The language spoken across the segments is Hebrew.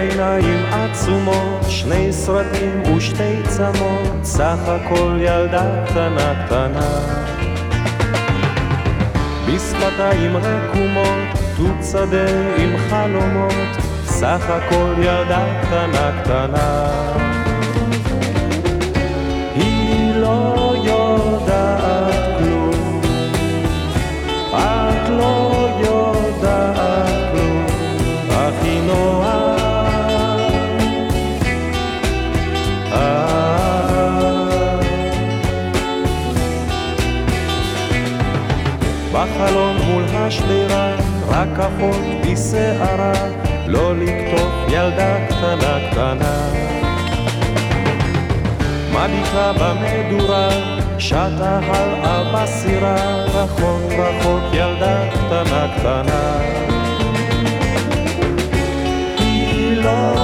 עיניים עצומות, שני סרטים ושתי צמות, סך הכל ילדה קטנה קטנה. בשפתיים רקומות, תות שדה עם חלומות, סך הכל ילדה קטנה קטנה. היא לא בחלון מול השדרה, רק אחות בשערה, לא לקטוף ילדה קטנה קטנה. מביטה במדורה, שטה הלאה בסירה, רחוק רחוק ילדה קטנה קטנה. היא לא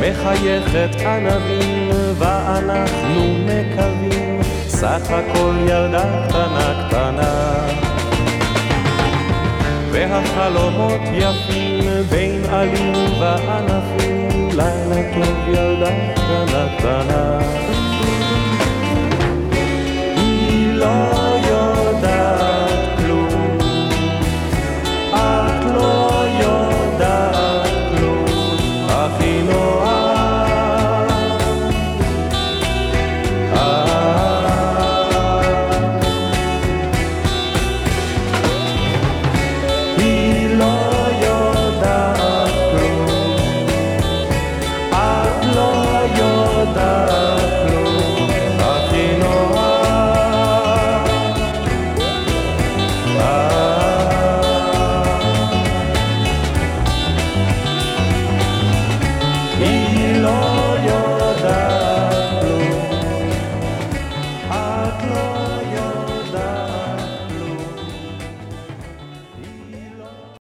מחייכת ענבים ואנחנו מקווים סך הכל ילדה קטנה קטנה. והחלומות יפים בין עלים וענפים